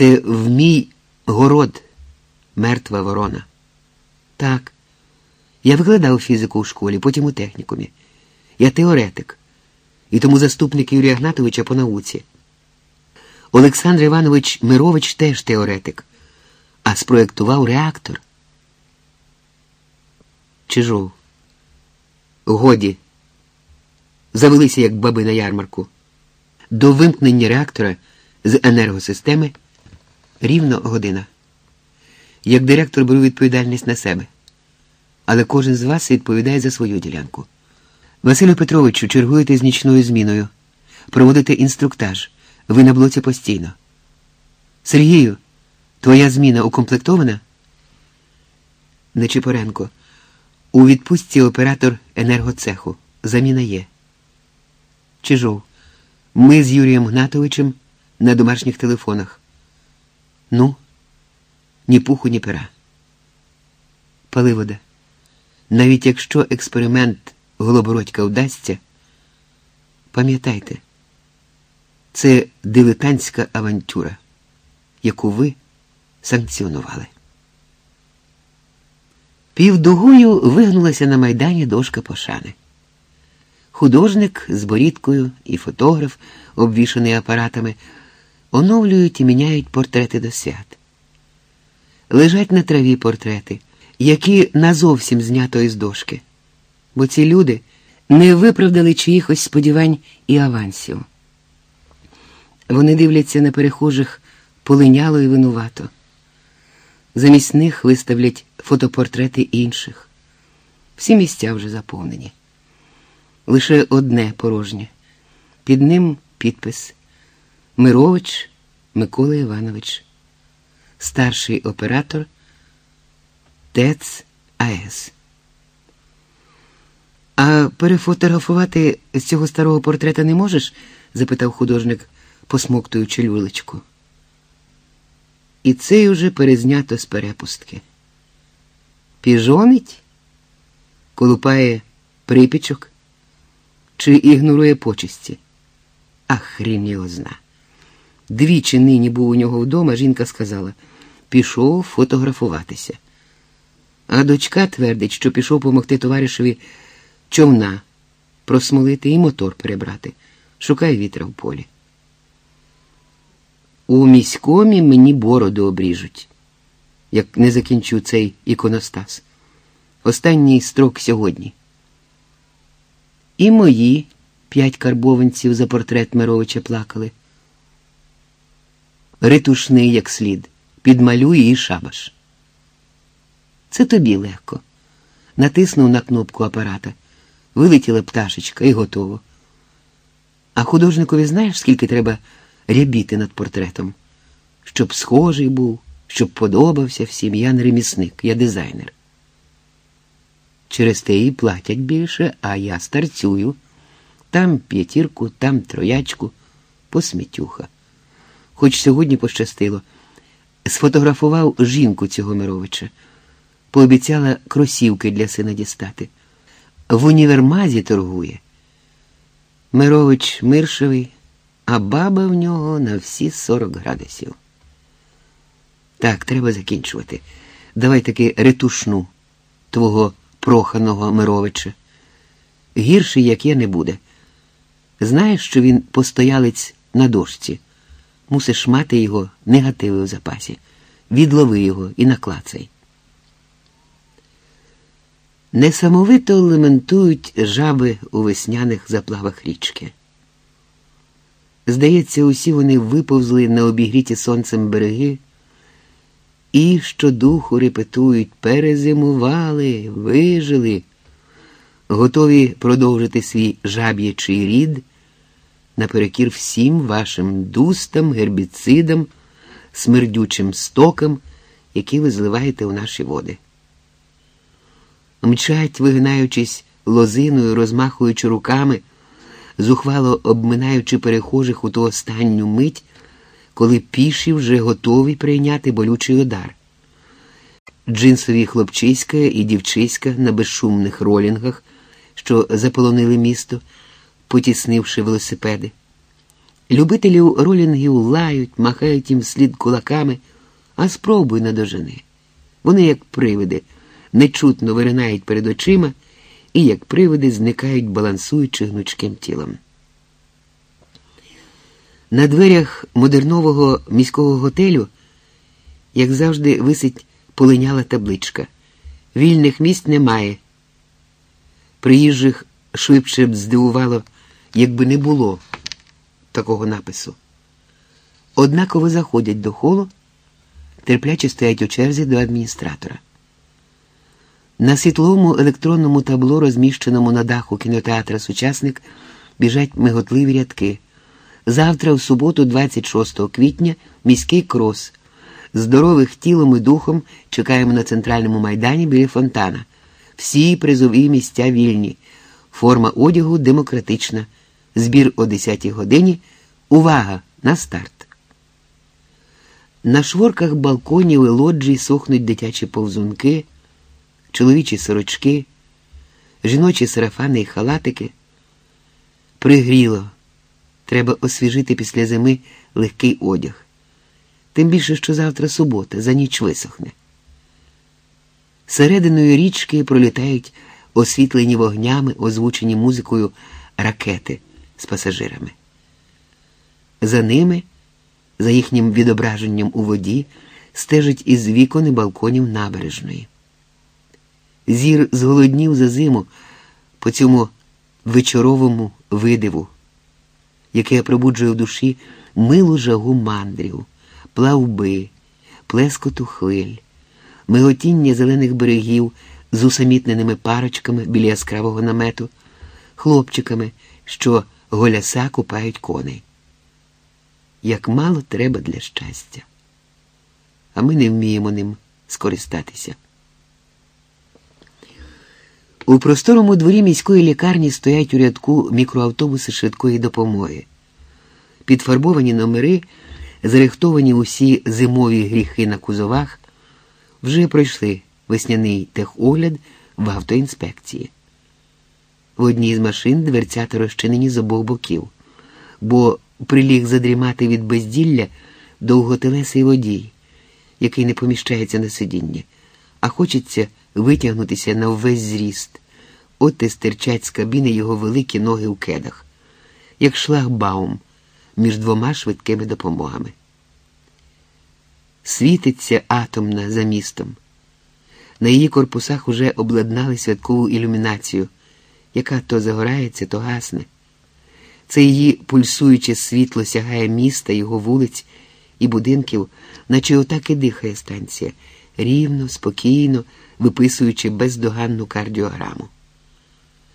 Це в мій город мертва ворона. Так. Я викладав фізику у школі, потім у технікумі. Я теоретик, і тому заступник Юрія Гнатовича по науці. Олександр Іванович Мирович теж теоретик, а спроєктував реактор. Чижов. Годі. Завелися, як баби на ярмарку. До вимкнення реактора з енергосистеми рівно година. Як директор беру відповідальність на себе. Але кожен з вас відповідає за свою ділянку. Василю Петровичу, чергуєте з нічною зміною, проводите інструктаж. Ви на блоці постійно. Сергію, твоя зміна укомплектована? Нечипоренко. У відпустці оператор енергоцеху. Заміна є. Чижов. Ми з Юрієм Гнатовичем на домашніх телефонах. Ну, ні пуху, ні пера. Паливода. Навіть якщо експеримент Голобородька вдасться, пам'ятайте, це дилетантська авантюра, яку ви санкціонували. Півдугою вигнулася на майдані дошка пошани. Художник з борідкою і фотограф, обвішаний апаратами, оновлюють і міняють портрети до свят. Лежать на траві портрети, які назовсім знято із дошки, бо ці люди не виправдали чиїхось сподівань і авансів. Вони дивляться на перехожих полиняло і винувато. Замість них виставлять фотопортрети інших. Всі місця вже заповнені. Лише одне порожнє. Під ним підпис Мирович Микола Іванович, старший оператор ТЕЦ АЕС. А перефотографувати з цього старого портрета не можеш? запитав художник, посмоктуючи люлечку. І цей уже перезнято з перепустки. Піжонить, колупає припічок чи ігнорує почесті. А хрін його зна. Двічі нині був у нього вдома, жінка сказала пішов фотографуватися. А дочка твердить, що пішов помогти товаришеві човна просмолити і мотор перебрати. Шукає вітра в полі. У міськомі мені бороду обріжуть, як не закінчу цей іконостас. Останній строк сьогодні. І мої п'ять карбованців за портрет Мировича плакали. Ритушний, як слід, підмалюй і шабаш. Це тобі легко. Натиснув на кнопку апарата, вилетіла пташечка і готово. А художникові знаєш, скільки треба рябіти над портретом, щоб схожий був, щоб подобався всім. Я не ремісник, я дизайнер. Через те і платять більше, а я старцюю. Там п'ятірку, там троячку, посмітюха. Хоч сьогодні пощастило, сфотографував жінку цього Мировича, пообіцяла кросівки для сина дістати. В універмазі торгує. Мирович миршевий, а баба в нього на всі 40 градусів. Так, треба закінчувати. Давай таки ретушну твого проханого Мировича. Гірший, як я, не буде. Знаєш, що він постоялець на дошці. Мусиш мати його негативи в запасі. Відлови його і наклацай. Несамовито лементують жаби у весняних заплавах річки. Здається, усі вони виповзли на обігріті сонцем береги і щодуху репетують, перезимували, вижили, готові продовжити свій жаб'ячий рід наперекір всім вашим дустам, гербіцидам, смердючим стокам, які ви зливаєте у наші води. Мчать, вигинаючись лозиною, розмахуючи руками, зухвало обминаючи перехожих у ту останню мить, коли піші вже готові прийняти болючий удар. Джинсові хлопчиська і дівчиська на безшумних ролінгах, що заполонили місто, потіснивши велосипеди. Любителів ролінгів лають, махають їм слід кулаками, а спробуй на дожини. Вони, як привиди, нечутно виринають перед очима і, як привиди, зникають, балансуючи гнучким тілом. На дверях модернового міського готелю, як завжди, висить полиняла табличка. Вільних місць немає. Приїжджих швидше б здивувало, якби не було такого напису. Однаково заходять до холу, терпляче стоять у черзі до адміністратора. На світловому електронному табло, розміщеному на даху кінотеатра Сучасник, біжать миготливі рядки. Завтра, в суботу, 26 квітня, міський крос. Здорових тілом і духом чекаємо на центральному майдані біля фонтана. Всі призові місця вільні. Форма одягу демократична. Збір о 10 годині. Увага! На старт! На шворках балконів і лоджій сохнуть дитячі повзунки, чоловічі сорочки, жіночі сарафани і халатики. Пригріло. Треба освіжити після зими легкий одяг. Тим більше, що завтра субота, за ніч висохне. Серединою річки пролітають освітлені вогнями, озвучені музикою ракети з пасажирами. За ними, за їхнім відображенням у воді, стежить із вікон і балконів набережної. Зір зголоднів за зиму по цьому вечоровому видиву, яке пробуджує в душі милу жагу мандрів, плавби, плескоту хвиль, миготіння зелених берегів з усамітненими парочками біля яскравого намету, хлопчиками, що голяса купають коней. Як мало треба для щастя, а ми не вміємо ним скористатися. У просторому дворі міської лікарні стоять у рядку мікроавтобуси швидкої допомоги. Підфарбовані номери, зарихтовані усі зимові гріхи на кузовах, вже пройшли весняний техогляд в автоінспекції. В одній з машин дверцята розчинені з обох боків, бо приліг задрімати від безділля довготелесий водій, який не поміщається на сидіння, а хочеться витягнутися на весь зріст. От і стирчать з кабіни його великі ноги у кедах, як шлагбаум між двома швидкими допомогами. Світиться атомна за містом. На її корпусах уже обладнали святкову ілюмінацію, яка то загорається, то гасне. Це її пульсуюче світло сягає міста, його вулиць і будинків, наче отак і дихає станція, рівно, спокійно, виписуючи бездоганну кардіограму.